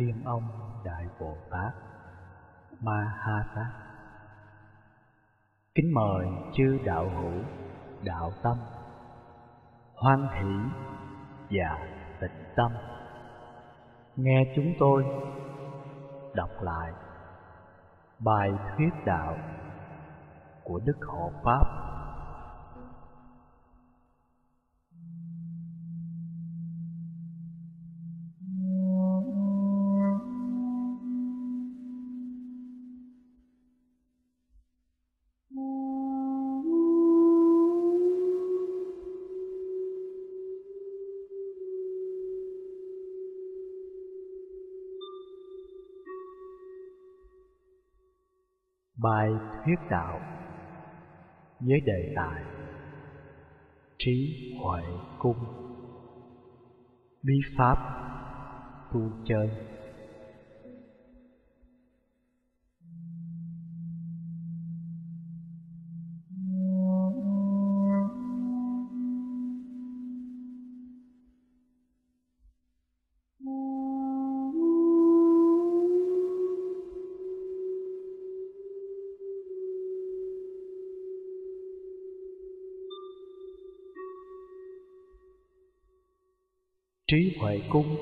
Thiên Ông Đại Bồ Tát Ma Ha Tát Kính mời chư đạo hữu, đạo tâm Hoan hỷ và tịnh tâm. Nghe chúng tôi đọc lại bài thuyết đạo của Đức Hộ Pháp. Thuyết đạo với đề tài Trí Huệ Cung Bí Pháp Tu Chơi. Trí huệ cung,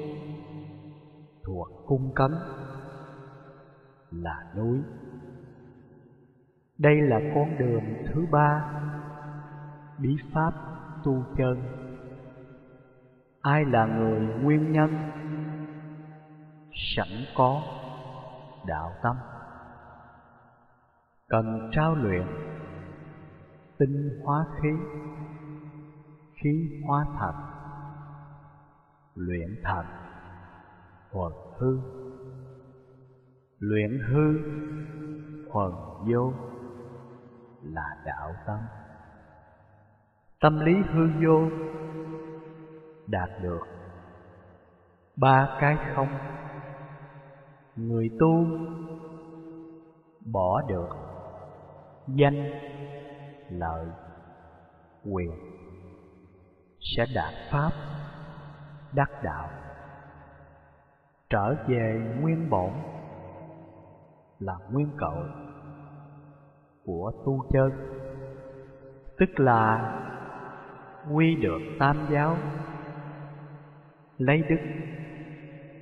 thuộc cung cấm, là núi. Đây là con đường thứ ba, bí pháp tu chân. Ai là người nguyên nhân? Sẵn có đạo tâm. Cần trao luyện tinh hóa khí khí hóa thật luyện thật thuần hư. Luyện hư thuần vô là đạo tâm. Tâm lý hư vô đạt được ba cái không. Người tu bỏ được danh, lợi, quyền sẽ đạt pháp đắc đạo. Trở về nguyên bổn là nguyên cội của tu chân, tức là quy được tam giáo, lấy đức,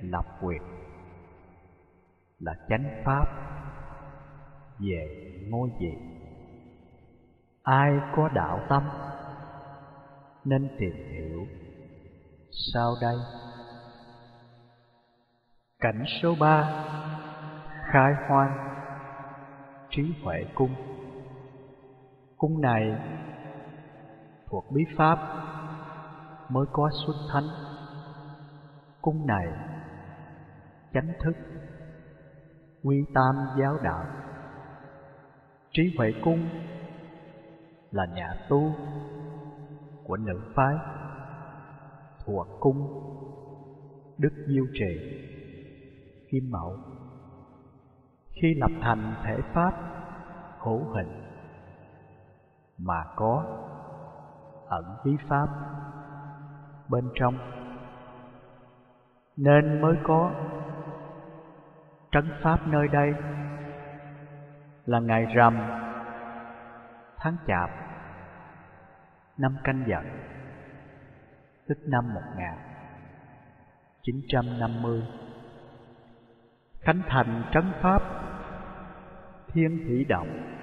lập quyền là chánh pháp về ngôi vị. Ai có đạo tâm nên tìm hiểu sau đây. Cảnh số ba. Khai hoang. Trí huệ cung. Cung này thuộc bí pháp mới có xuất thánh. Cung này chánh thức, quy tam giáo đạo. Trí huệ cung là nhà tu của nữ phái thuộc cung, đức diêu trì, kim mẫu khi lập thành thể pháp, hữu hình, mà có ẩn bí pháp bên trong, nên mới có trấn pháp nơi đây. Là ngày rằm tháng chạp, năm canh dần tức năm 1950. Khánh thành trấn pháp Thiên Thủy Động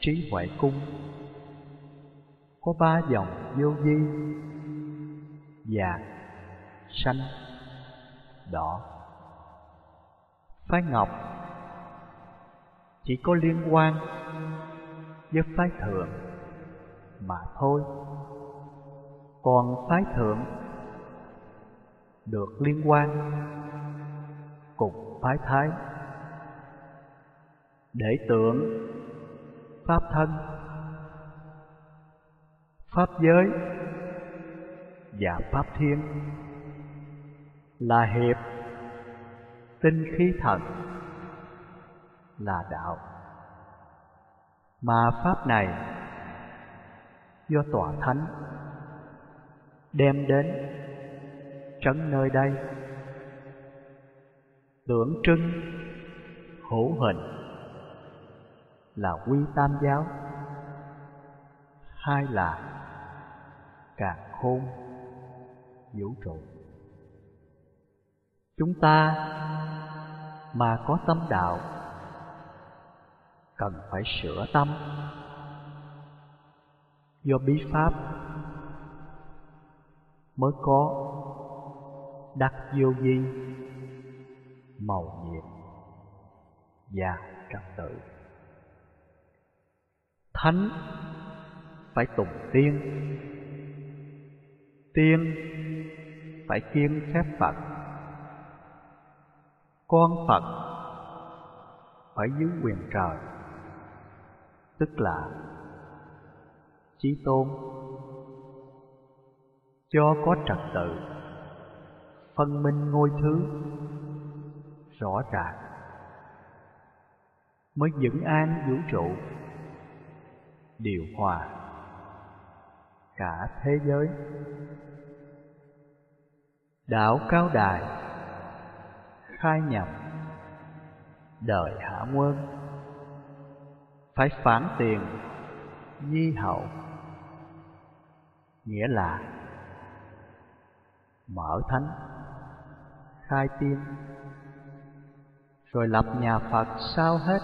Trí Huệ Cung. Có ba dòng vô vi Vàng, xanh, đỏ. Phái Ngọc chỉ có liên quan với phái thượng mà thôi còn phái thượng được liên quan cùng phái thái để tượng pháp thân, pháp giới và pháp thiên là hiệp tinh khí thần, là đạo. Mà pháp này do tòa thánh đem đến trấn nơi đây. Tượng trưng, hữu hình Là quy tam giáo, Hai là càng khôn, vũ trụ. Chúng ta mà có tâm đạo, Cần phải sửa tâm. Do bí pháp mới có đắc vô vi, màu nhiệm và trật tự. Thánh phải tùng tiên tiên phải kiên phép phật. Con phật phải dưới quyền trời, tức là chí tôn cho có trật tự. Phân minh ngôi thứ, rõ ràng. Mới vững an vũ trụ, điều hòa cả thế giới. Đạo cao đài, khai nhập đời hạ quân. Phải phản tiền di hậu, nghĩa là mở thánh, khai tiên, rồi lập nhà phật sao hết,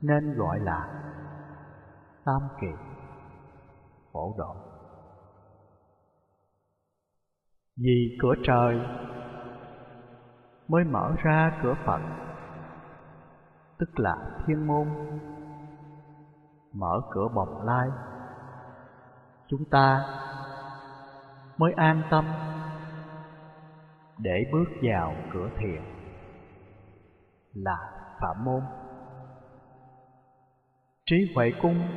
nên gọi là tam kỳ, phổ độ. Vì cửa trời mới mở ra cửa phật, tức là thiên môn, mở cửa bồng lai. Chúng ta mới an tâm. Để bước vào cửa thiền là phạm môn. Trí huệ cung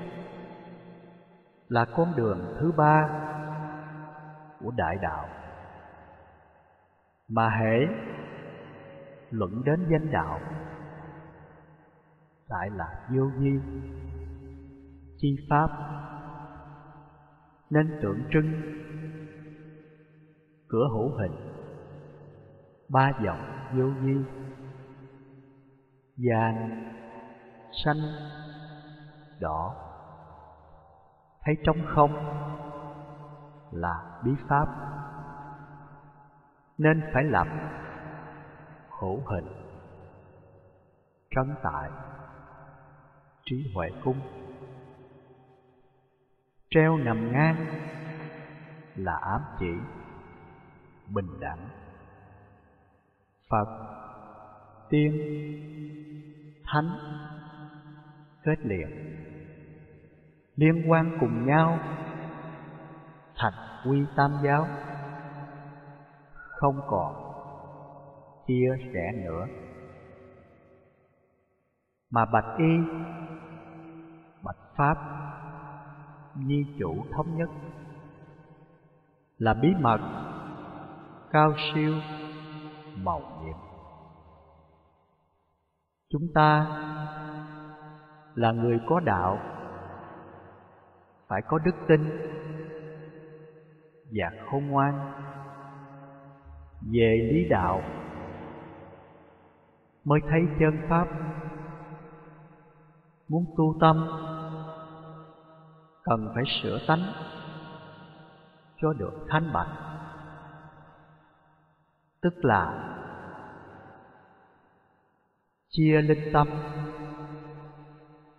là con đường thứ ba của đại đạo. Mà hễ luận đến danh đạo, lại là vô vi, chi pháp, nên tượng trưng cửa hữu hình. Ba dòng vô vi. Vàng, xanh, đỏ. Thấy trong không? Là bí pháp. Nên phải lập hữu hình. Trấn tại trí huệ cung. Treo nằm ngang là ám chỉ bình đẳng. Phật tiên thánh kết liền, liên quan cùng nhau, thành quy tam giáo, không còn chia sẻ nữa. Mà bạch y, bạch pháp di chủ thống nhất là bí mật cao siêu, màu nhiệm. Chúng ta là người có đạo, phải có đức tin và khôn ngoan về lý đạo mới thấy chân pháp. Muốn tu tâm, cần phải sửa tánh cho được thanh bạch tức là chia linh tâm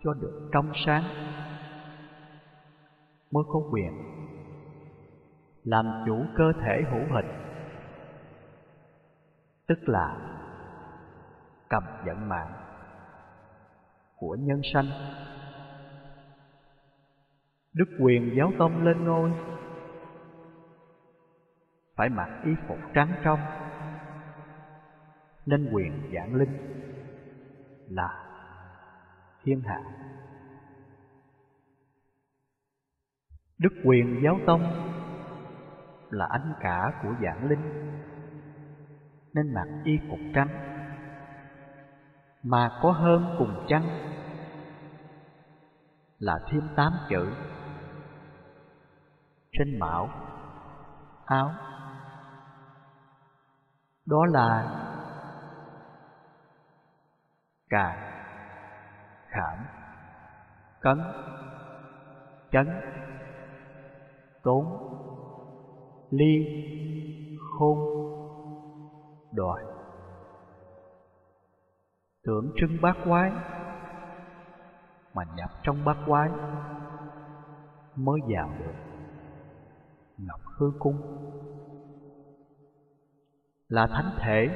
cho được trong sáng, mới có quyền làm chủ cơ thể hữu hình, tức là cầm vận mạng của nhân sanh. Đức quyền giáo tông lên ngôi, phải mặc y phục trắng trong nên quyền giảng linh là thiên hạ. Đức quyền giáo tông là anh cả của giảng linh, nên mặc y phục trắng, mà có hơn cùng chăng là thêm tám chữ trên mão, áo. Đó là cà khảm cấn chấn tốn liên khôn đòi tưởng trưng bát quái mà nhập trong bát quái mới vào được ngọc hư cung là thánh thể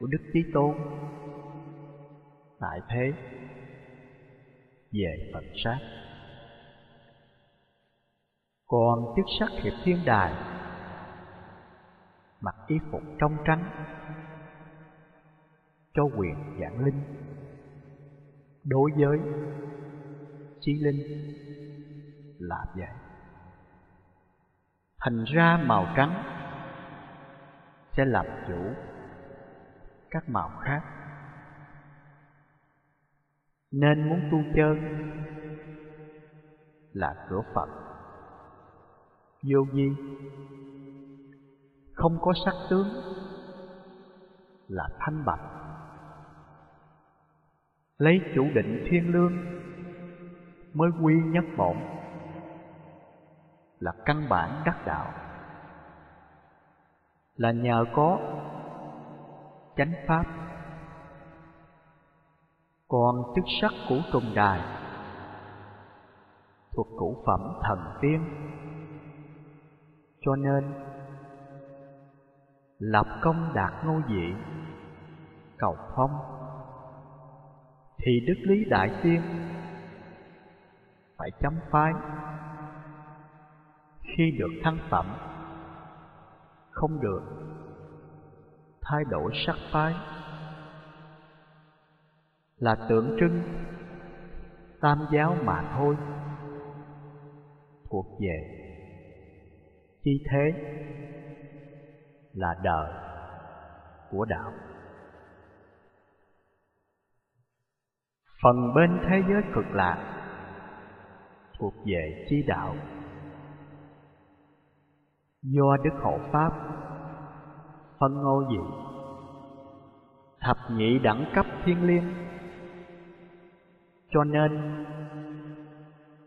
của đức chí tôn tại thế. Về phật sát. Còn chức sắc hiệp thiên đài, mặc y phục trong trắng, cho quyền giảng linh. Đối với chí linh, là vậy. Thành ra màu trắng sẽ làm chủ các màu khác nên muốn tu chơi là cửa phật. Vô vi. Không có sắc tướng. Là thanh bạch. Lấy chủ định thiên lương mới quy nhất bổn là căn bản đắc đạo. Là nhờ có chánh pháp còn chức sắc của trùng đài. Thuộc cửu phẩm thần tiên. Cho nên, lập công đạt ngô vị, cầu phong. Thì đức lý đại tiên phải chấm phái. Khi được thăng phẩm, không được thay đổi sắc phái là tượng trưng, tam giáo mà thôi. Thuộc về, chi thế là đời của đạo. Phần bên thế giới cực lạc thuộc về chi đạo. Do đức hộ pháp phân ngô dị thập nhị đẳng cấp thiên liêng cho nên,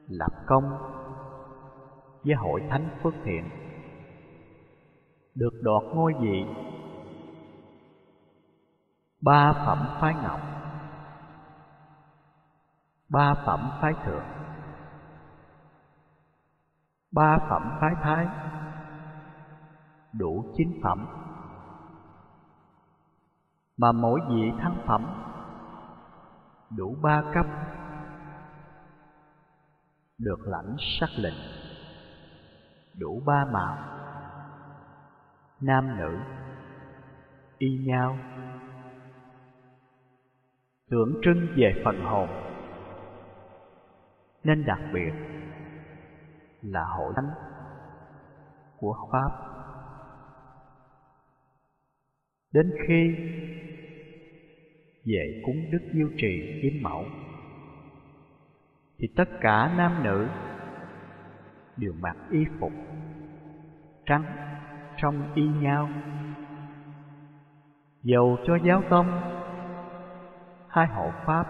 lập công với hội thánh phước thiện, được đoạt ngôi vị ba phẩm phái ngọc, ba phẩm phái thượng, ba phẩm phái thái, đủ chín phẩm. Mà mỗi vị thăng phẩm đủ ba cấp. Được lãnh sắc lệnh, đủ ba màu. Nam nữ, y nhau. Tượng trưng về phần hồn, nên đặc biệt là hội thánh của pháp. Đến khi về cúng đức diêu trì kiếm mẫu. Thì tất cả nam nữ đều mặc y phục trắng trong y nhau, dầu cho giáo tông hai hộ pháp,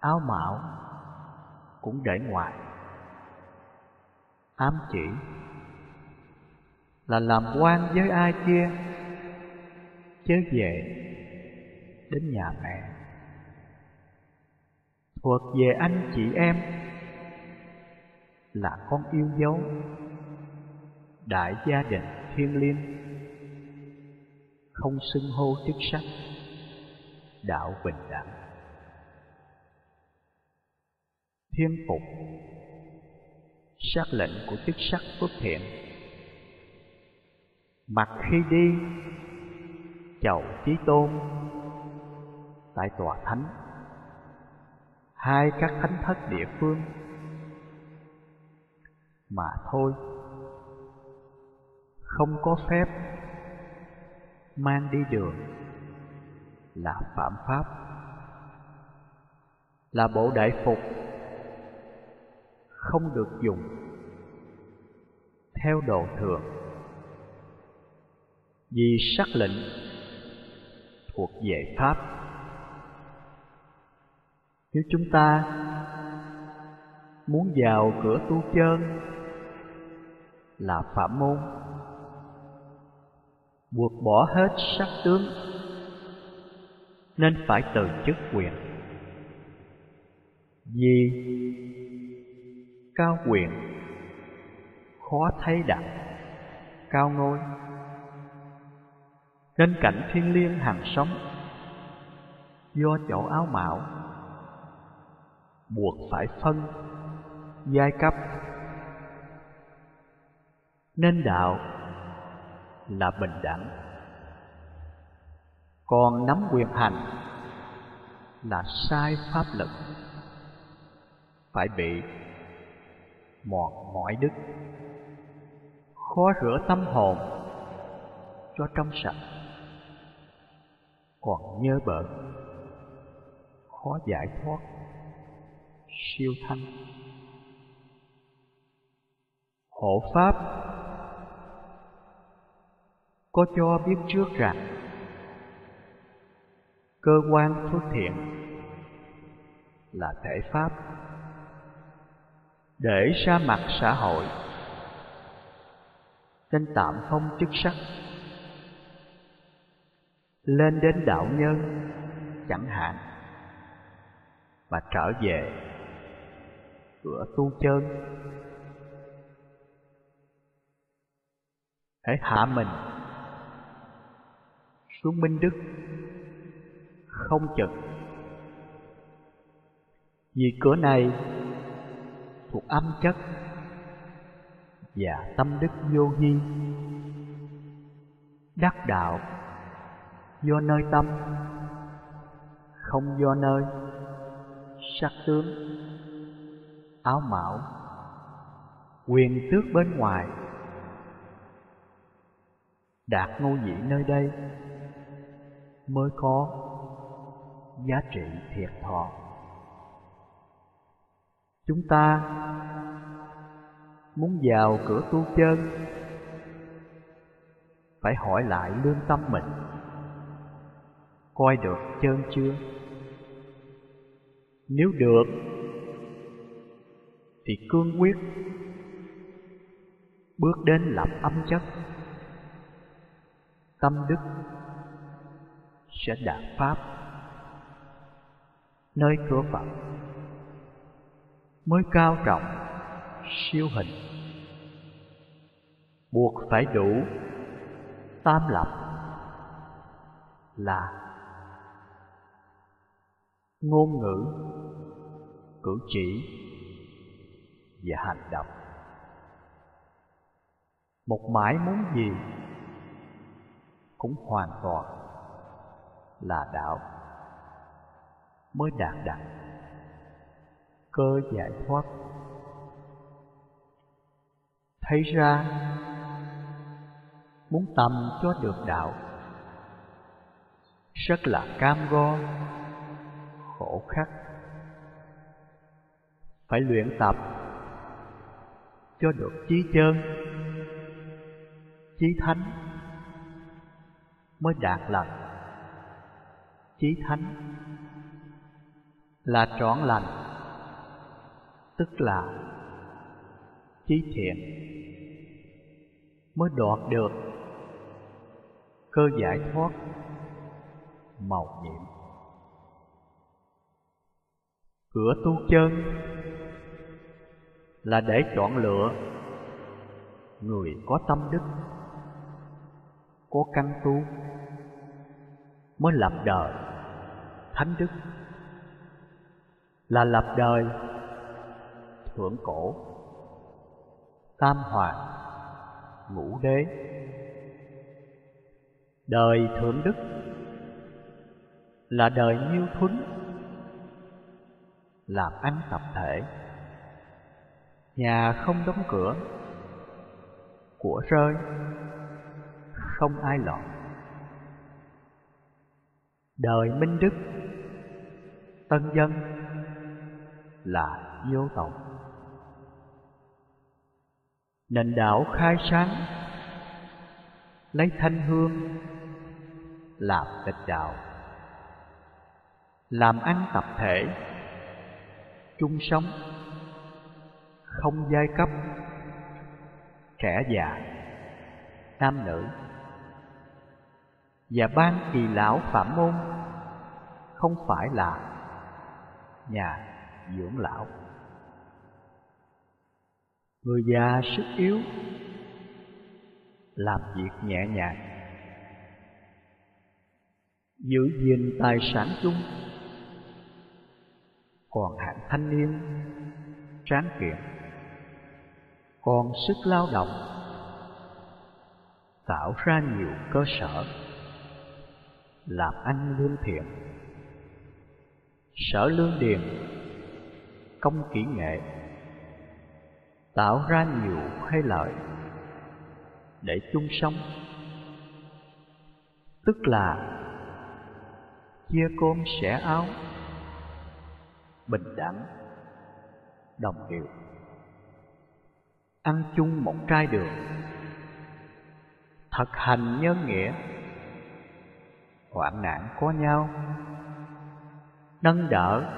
áo mão cũng để ngoài. Ám chỉ là làm quan với ai kia, chớ về đến nhà mẹ. Thuộc về anh chị em là con yêu dấu, đại gia đình thiên liêng, không xưng hô chức sắc, đạo bình đẳng. Thiên phục, sắc lệnh của chức sắc phước thiện. Mặc khi đi, chầu chí tôn tại tòa thánh. Hai các thánh thất địa phương. Mà thôi, không có phép mang đi đường là phạm pháp, là bộ đại phục không được dùng theo đồ thường. Vì sắc lệnh thuộc về Pháp. Nếu chúng ta muốn vào cửa tu chân là phạm môn, buộc bỏ hết sắc tướng, nên phải từ chức quyền. Vì cao quyền khó thấy đạt cao ngôi, nên cảnh thiên liêng hàng sống do chỗ áo mạo buộc phải phân. Giai cấp. Nên đạo là bình đẳng. Còn nắm quyền hành là sai pháp lực. Phải bị mòn mỏi đức khó rửa tâm hồn cho trong sạch. Còn nhớ bợn khó giải thoát siêu thanh. Hộ pháp, có cho biết trước rằng, cơ quan phước thiện là thể pháp. Để ra mặt xã hội nên tạm không chức sắc, lên đến đạo nhân chẳng hạn mà trở về cửa tu chân. Hãy hạ mình xuống minh đức, không chừng vì cửa này thuộc âm chất và tâm đức vô vi, đắc đạo do nơi tâm, không do nơi sắc tướng áo mão, quyền tước bên ngoài. Đạt ngô vị nơi đây, mới có giá trị thiệt thọ. Chúng ta muốn vào cửa tu chân, phải hỏi lại lương tâm mình. Coi được chân chưa? Nếu được thì cương quyết. Bước đến lập âm chất. Tâm đức sẽ đạt pháp. Nơi cửa phật mới cao trọng, siêu hình. Buộc phải đủ tam lập là ngôn ngữ, cử chỉ và hành động. Một mãi muốn gì cũng hoàn toàn là đạo mới đạt đặt cơ giải thoát. Thấy ra muốn tâm cho được đạo rất là cam go, khổ khắc. Phải luyện tập cho được chí chân chí thánh mới đạt lành. Chí thánh là trọn lành, tức là chí thiện mới đoạt được cơ giải thoát màu nhiệm. Cửa tu chân là để chọn lựa. Người có tâm đức, có căn tu, mới lập đời thánh đức. Là lập đời thượng cổ, tam hoàng, ngũ đế. Đời thượng đức là đời nhiêu thuấn, làm ăn tập thể nhà không đóng cửa. Của rơi. Không ai lọt. Đời minh đức. Tân dân. Là vô tộc. Nền đạo khai sáng. Lấy thanh hương. Làm tịch đạo. Làm ăn tập thể. Chung sống không giai cấp. Trẻ già, nam nữ, và ban kỳ lão phạm môn không phải là nhà dưỡng lão. Người già sức yếu, làm việc nhẹ nhàng, giữ gìn tài sản chung, còn hạng thanh niên tráng kiện còn sức lao động, tạo ra nhiều cơ sở làm ăn lương thiện. Sở lương điền, công kỹ nghệ, tạo ra nhiều hay lợi để chung sống. Tức là chia cơm sẻ áo, bình đẳng, đồng điệu ăn chung một chai đường. Thật hành nhân nghĩa. Hoạn nạn có nhau. Nâng đỡ.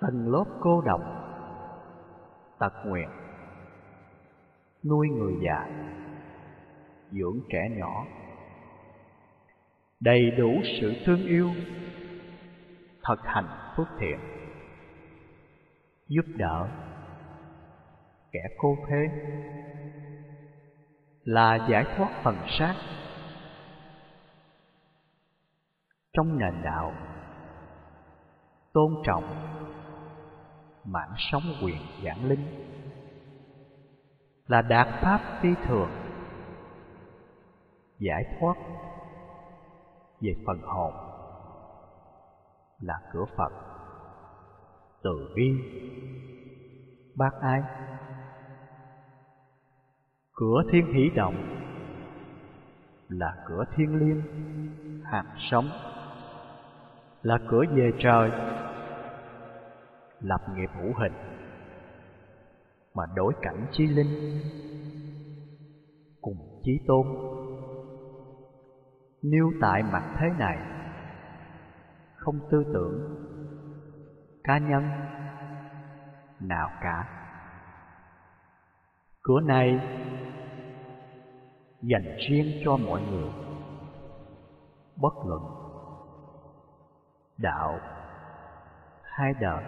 Tầng lớp cô độc tật nguyện. Nuôi người già. Dưỡng trẻ nhỏ. Đầy đủ sự thương yêu. Thật hành phước thiện. Giúp đỡ kẻ cô thế. Là giải thoát phần xác. Trong nền đạo, tôn trọng mạng sống quyền giảng linh là đạt pháp phi thường, giải thoát về phần hồn là cửa Phật, từ bi, bác ái cửa thiên hỷ động là cửa thiên liêng hạt sống, là cửa về trời, lập nghiệp hữu hình, mà đối cảnh chi linh cùng chí tôn. Nêu tại mặt thế này, không tư tưởng cá nhân nào cả. Cửa này dành riêng cho mọi người. Bất luận đạo hai đời,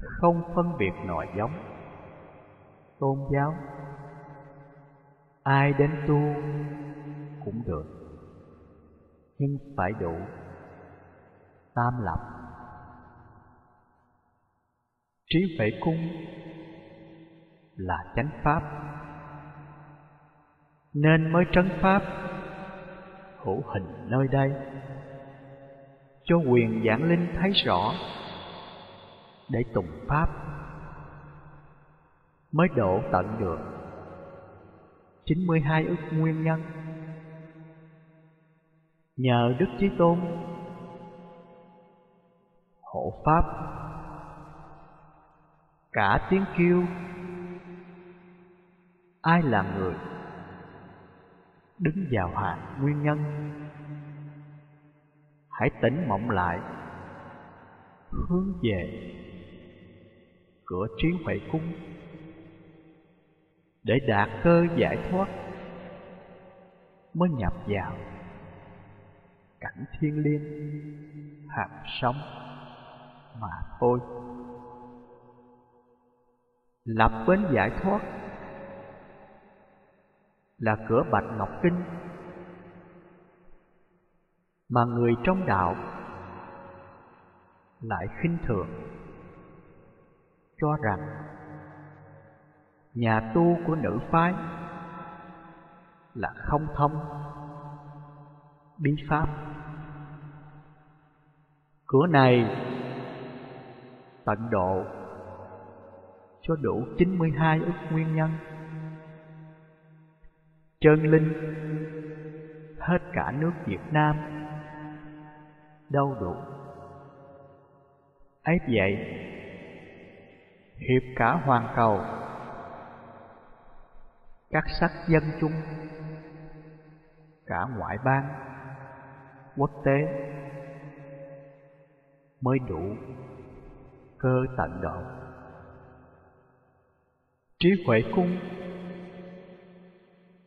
không phân biệt nội giống, tôn giáo, ai đến tu cũng được, nhưng phải đủ tam lập. Trí huệ cung là chánh pháp nên mới trấn pháp. Hữu hình nơi đây. Cho quyền giảng linh thấy rõ. Để tùng pháp. Mới độ tận được. 92 ức nguyên nhân. Nhờ Đức Chí Tôn. Hộ pháp. Cả tiếng kêu. Ai là người đứng vào hạt nguyên nhân. Hãy tỉnh mộng lại. Hướng về cửa trí huệ cung để đạt cơ giải thoát mới nhập vào cảnh thiên liêng, hạt sống mà thôi. Lập bến giải thoát là cửa bạch ngọc kinh. Mà người trong đạo lại khinh thường, cho rằng nhà tu của nữ phái là không thông bí pháp. Cửa này tận độ cho đủ 92 ức nguyên nhân chân linh. Hết cả nước Việt Nam. Đâu đủ ấy vậy, hiệp cả hoàn cầu, các sắc dân chung cả ngoại bang, quốc tế mới đủ cơ tận độ. Trí huệ cung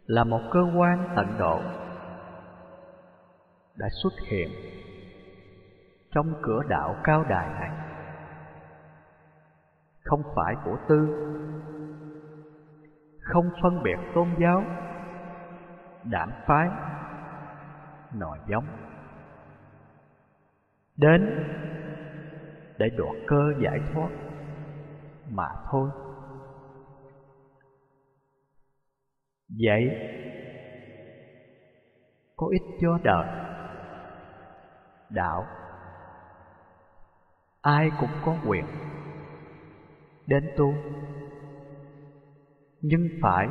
là một cơ quan tận độ đã xuất hiện trong cửa đạo cao đài này. Không phải của tư, không phân biệt tôn giáo, đảng phái, nòi giống. Đến để đoạt cơ giải thoát mà thôi. Vậy, có ích cho đời, đạo. Ai cũng có quyền đến tu, nhưng phải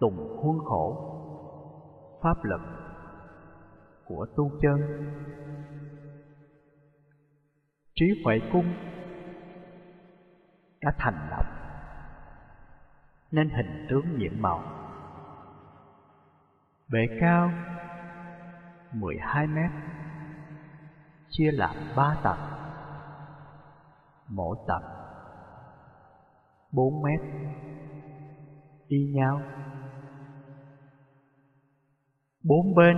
tùng khuôn khổ pháp lực của tu chân. Trí huệ cung đã thành lập nên hình tướng nhiệm màu. Bề cao 12 mét, chia làm ba tầng. Mỗi tầng 4 mét, y nhau. Bốn bên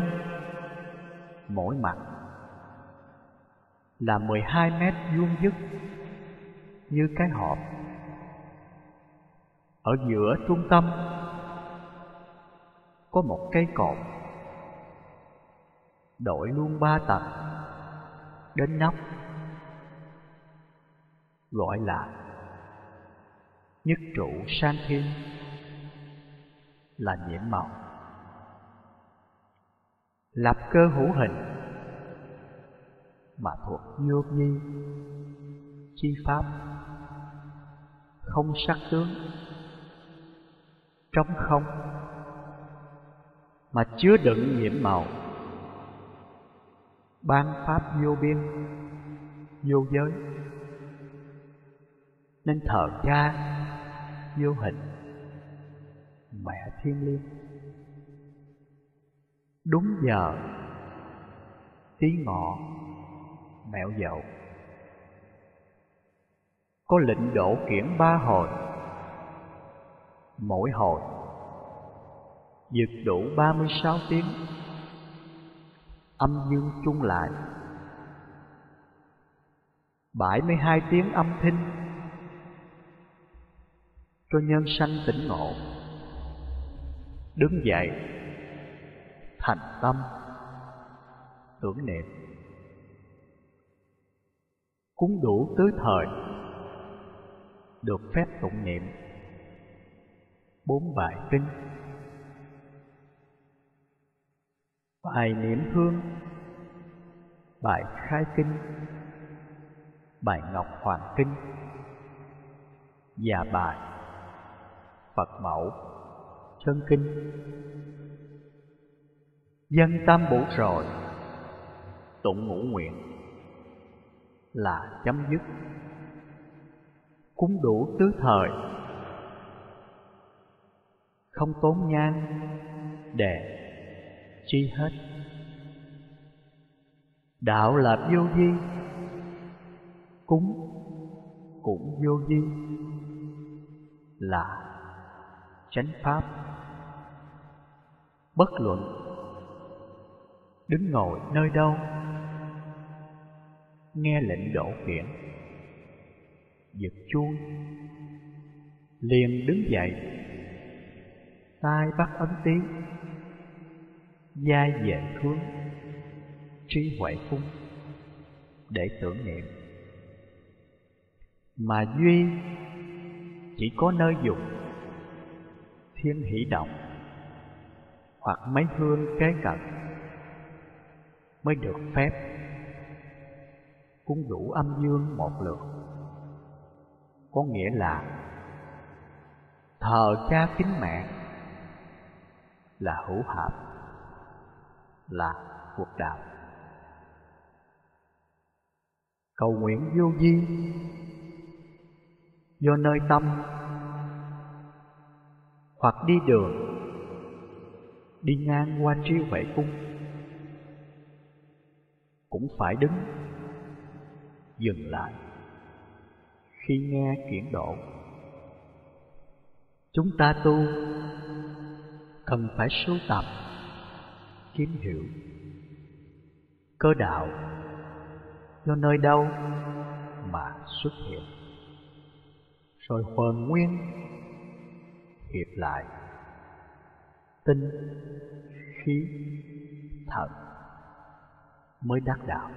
mỗi mặt là 12 mét vuông dứt như cái hộp ở giữa trung tâm, có một cây cột đổi luôn ba tầng, đến nóc, gọi là nhất trụ san thiên, là nhiễm màu. Lập cơ hữu hình mà thuộc vô nhi chi pháp, không sắc tướng trong không, mà chứa đựng nhiễm màu. Ban pháp vô biên, vô giới. Nên thờ cha vô hình, mẹ thiên liêng. Đúng giờ, tí ngọ, mẹo dậu. Có lệnh đổ kiển ba hồi mỗi hồi. Dực đủ 36 tiếng. Âm dương chung lại. 72 tiếng âm thanh. Cho nhân sanh tỉnh ngộ. Đứng dậy. Thành tâm. Tưởng niệm. Cúng đủ tứ thời. Được phép tụng niệm. Bốn bài kinh. Bài niệm hương, Bài khai kinh, Bài ngọc hoàng kinh. Và bài Phật mẫu Chân kinh. Dân tâm bổ rồi, Tụng ngũ nguyện Là chấm dứt. Cúng đủ tứ thời không tốn nhang. Để chi hết. Đạo là vô vi. Cúng cũng vô vi. Là chánh pháp. Bất luận đứng ngồi nơi đâu, nghe lệnh đổ khiển giật chuông, liền đứng dậy tai bắt ấn tiếng gia về hướng trí huệ phung, để tưởng niệm. Mà duy chỉ có nơi dùng thiên hỷ động hoặc mấy hương kế cận mới được phép. Cúng đủ âm dương một lượt. Có nghĩa là thờ cha kính mẹ là hữu hợp là cuộc đạo. Cầu nguyện vô vi, do nơi tâm, hoặc đi đường, đi ngang qua trí huệ cung, cũng phải đứng, dừng lại khi nghe kiển độ. Chúng ta tu cần phải sưu tập kiếm hiểu. Cơ đạo do nơi đâu mà xuất hiện. Rồi hoàn nguyên hiệp lại. Tinh, khí, thần mới đắc đạo.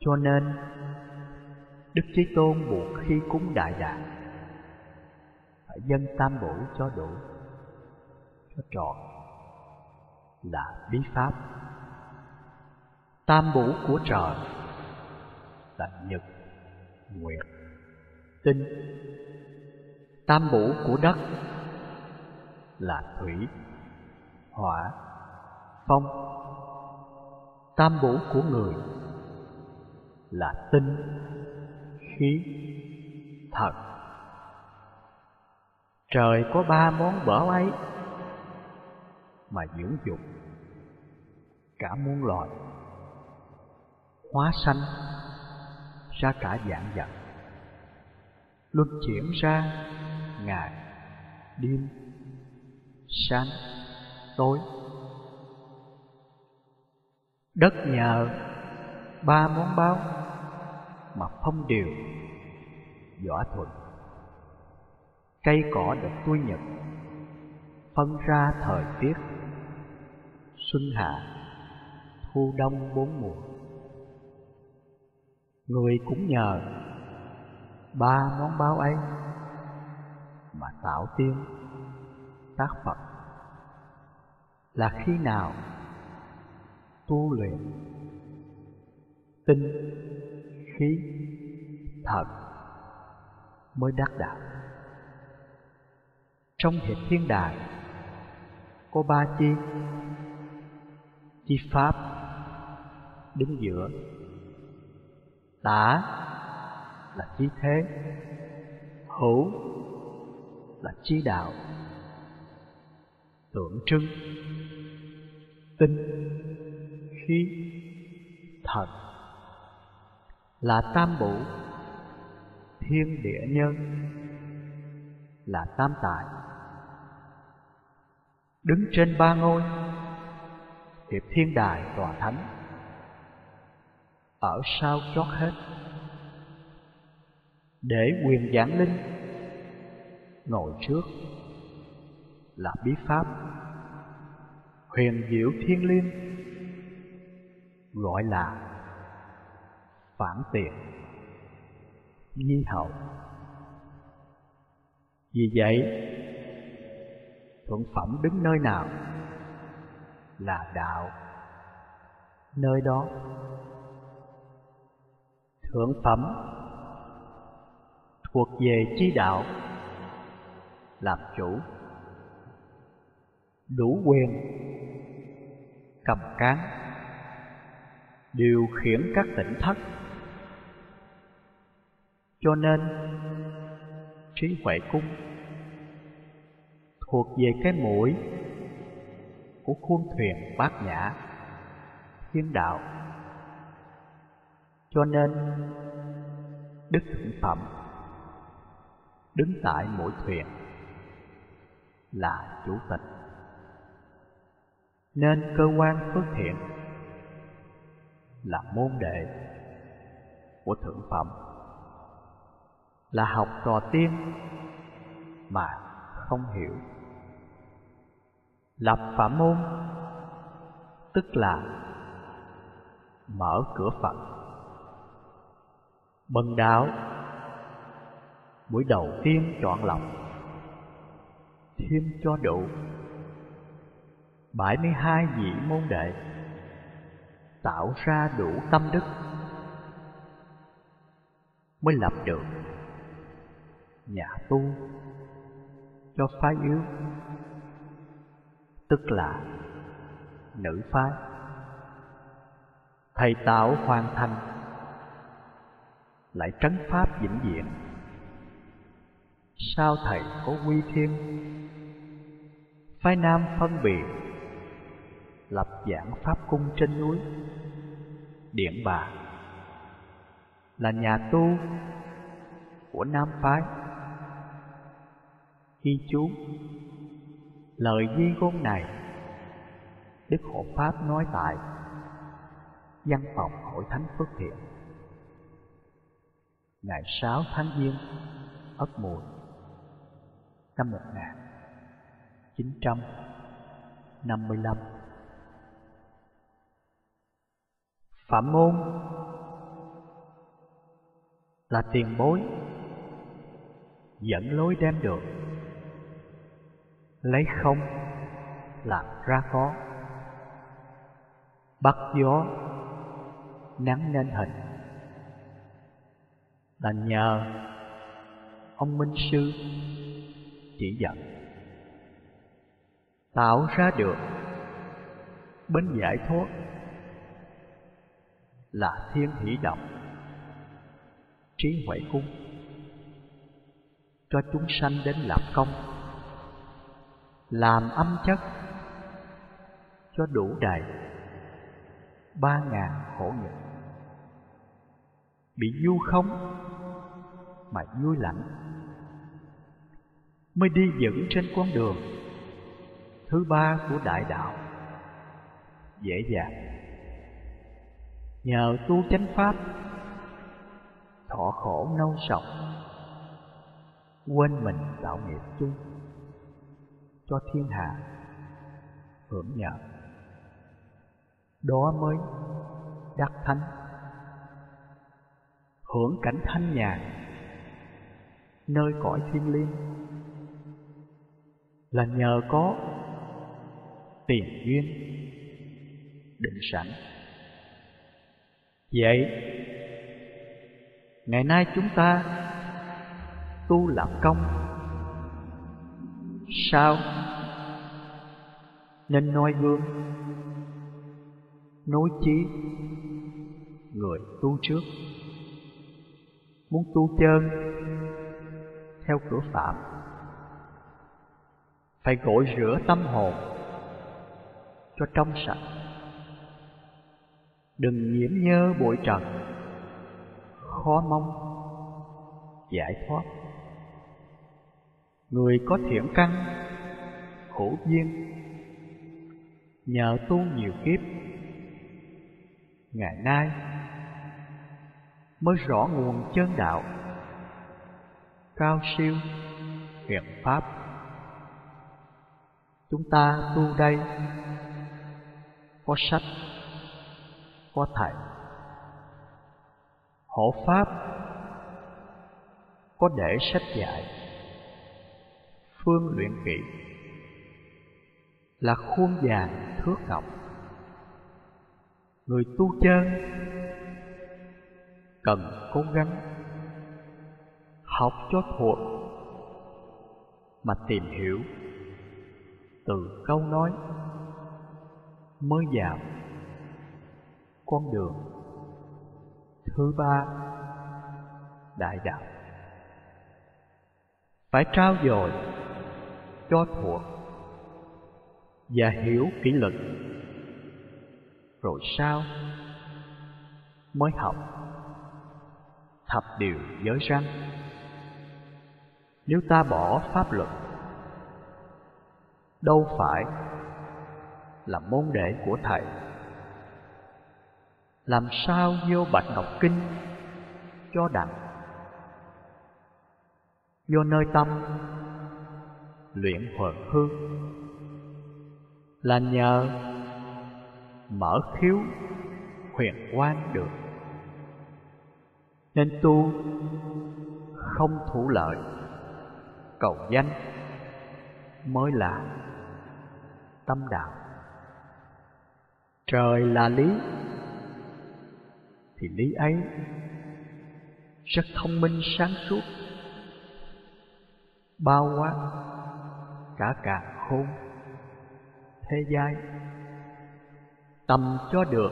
Cho nên, đức chí tôn buộc khi cúng đại đàn, phải dân tam bổ cho đủ trọn là bí pháp. Tam bổ của trời là nhật nguyệt tinh. Tam bổ của đất là thủy hỏa phong. Tam bổ của người là tinh khí thật trời có ba món bảo ấy mà dưỡng dục. Cả muôn loài, hóa sanh ra cả dạng vật. Luân chuyển ra ngày, đêm, sáng, tối. Đất nhờ ba món báo mà phong điều võ thuận cây cỏ được tôi nhật phân ra thời tiết xuân hạ, thu đông bốn mùa. Người cũng nhờ ba món báo ấy mà tạo tiên tác phật. Là khi nào tu luyện tinh khí thật mới đắc đạo? Trong hiệp thiên đài có ba chi? Chi pháp đứng giữa. Tả là chi thế, hữu là chi đạo, tượng trưng, tinh, khí thật là tam bổ thiên địa nhân, là tam tài. Đứng trên ba ngôi hiệp thiên đài tòa thánh. Ở sau chót hết. Để quyền giảng linh, ngồi trước là bí pháp. Huyền diệu thiên liêng gọi là phản tiện, nhi hậu. Vì vậy, thuận phẩm đứng nơi nào là đạo. Nơi đó, thượng phẩm thuộc về chi đạo, làm chủ, đủ quyền, cầm cán, điều khiển các tỉnh thất. Cho nên, trí huệ cung thuộc về cái mũi của khuôn thuyền bát nhã, thiên đạo. Cho nên, đức thượng phẩm đứng tại mỗi thuyền là chủ tịch. Nên cơ quan phước thiện là môn đệ của thượng phẩm, là học trò tiên mà không hiểu lập phạm môn. Tức là mở cửa phật. Bần đạo. Buổi đầu tiên chọn lọc. Thêm cho đủ. Bảy mươi hai vị môn đệ. Tạo ra đủ tâm đức. Mới lập được nhà tu cho phái yếu tức là nữ phái. Thầy tạo hoàn thành lại trấn pháp vĩnh viễn. Sao thầy có quy thiên? Phái nam phân biệt, lập giảng pháp cung trên núi. Điện bà là nhà tu của nam phái. Ghi chú lời di ngôn này, đức hộ pháp nói tại văn phòng hội thánh phước thiện. Ngày 6 tháng giêng, ất mùi, năm 1955 Phạm môn là tiền bối, dẫn lối đem được lấy không làm ra có bắt gió, nắng nên hình. Là nhờ ông minh sư chỉ dẫn. Tạo ra được bến giải thoát là thiên hỷ động, trí huệ cung. Cho chúng sanh đến làm công làm âm chất cho đủ đầy ba ngàn khổ nhật bị du không mà vui lạnh, mới đi dẫn trên con đường thứ ba của đại đạo. Dễ dàng. Nhờ tu chánh pháp, thọ khổ nâu sọc quên mình tạo nghiệp chung cho thiên hạ. Hưởng nhờ. Đó mới đắc thánh. Hưởng cảnh thanh nhàn, nơi cõi thiên liêng. Là nhờ có tiền duyên, định sẵn. Vậy, ngày nay chúng ta tu làm công sao? Nên noi gương nối chí người tu trước. Muốn tu chân theo cửa phạm, phải gội rửa tâm hồn cho trong sạch. Đừng nhiễm nhơ bụi trần, khó mong giải thoát người có thiện căn, khổ duyên. Nhờ tu nhiều kiếp, ngày nay mới rõ nguồn chân đạo, cao siêu Hiện pháp. Chúng ta tu đây có sách, có thầy, hộ pháp, có để sách dạy phương luyện kỵ là khuôn vàng thước ngọc. Người tu chân cần cố gắng học cho thuộc mà tìm hiểu từ câu nói mới vào con đường thứ ba đại đạo. Phải trao dồi cho thuộc và hiểu kỷ luật. Rồi sao mới học thập điều giới răng nếu ta bỏ pháp luật, đâu phải là môn đệ của thầy? Làm sao vô bạch ngọc kinh cho đặng? Vô nơi tâm luyện huệ hương. Là nhờ mở khiếu huyền quan được. Nên tu không thủ lợi, cầu danh mới là tâm đạo. Trời là lý, thì lý ấy rất thông minh sáng suốt, bao quát cả càng khôn. Thế gian, tầm cho được,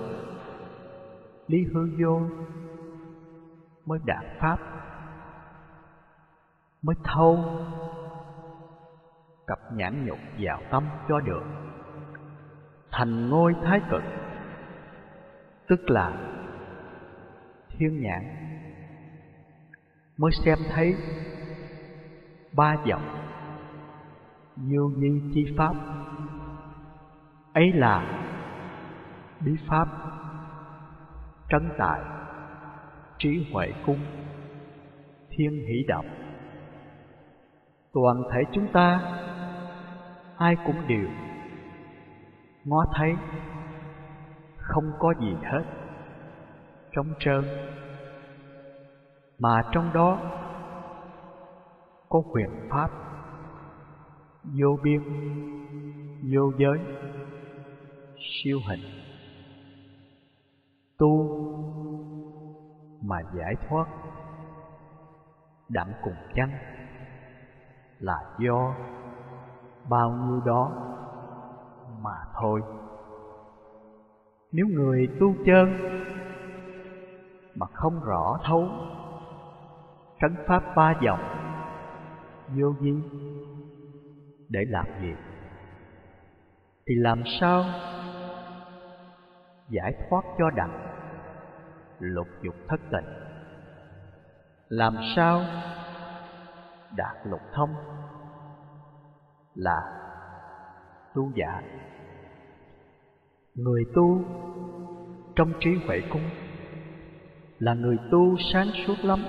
lý hư vô mới đạt pháp, mới thâu cặp nhãn nhục vào tâm cho được. Thành ngôi thái cực, tức là thiên nhãn, mới xem thấy ba dòng vô như chi pháp. Ấy là bí pháp trấn tại trí huệ cung, thiên hỷ động. Toàn thể chúng ta, ai cũng đều ngó thấy, không có gì hết, trống trơn. Mà trong đó có huyền pháp vô biên, vô giới, siêu hình. Tu mà giải thoát đặng cùng chăng? Là do bao nhiêu đó mà thôi. Nếu người tu chân mà không rõ thấu trấn pháp ba dòng vô vi để làm gì thì làm sao? Giải thoát cho đặng, lục dục thất tình. Làm sao? Đạt lục thông là tu giả. Người tu trong trí huệ cung là người tu sáng suốt lắm.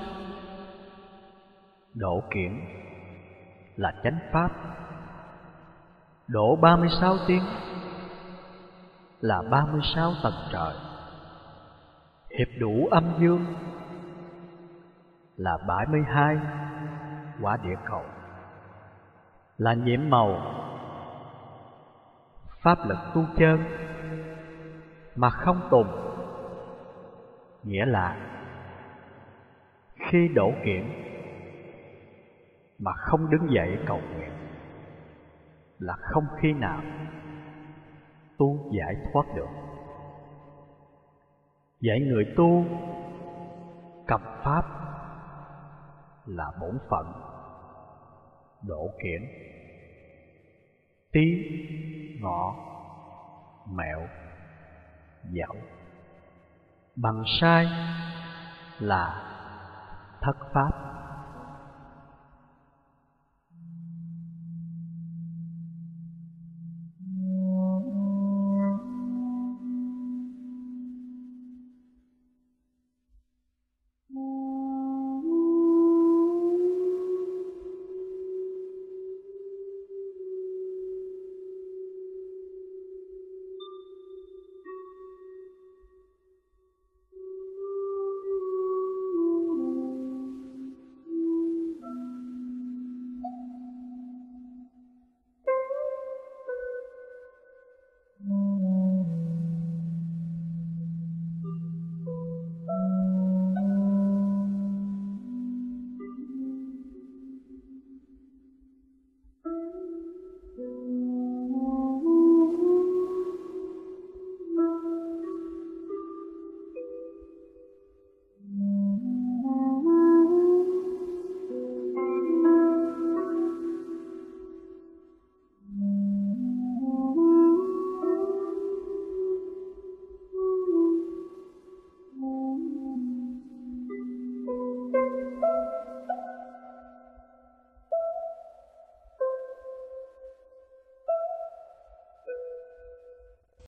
Độ kiện là chánh pháp đổ ba mươi sáu tiếng là ba mươi sáu tầng trời. Hiệp đủ âm dương là bảy mươi hai quả địa cầu. Là nhiễm màu pháp lực tu chân mà không tùng, nghĩa là khi đổ kiểm mà không đứng dậy cầu nguyện là không khi nào tu giải thoát được. Dạy người tu cầm pháp là bổn phận độ kiển. Tí, ngọ, mẹo dạo bằng sai là thất pháp.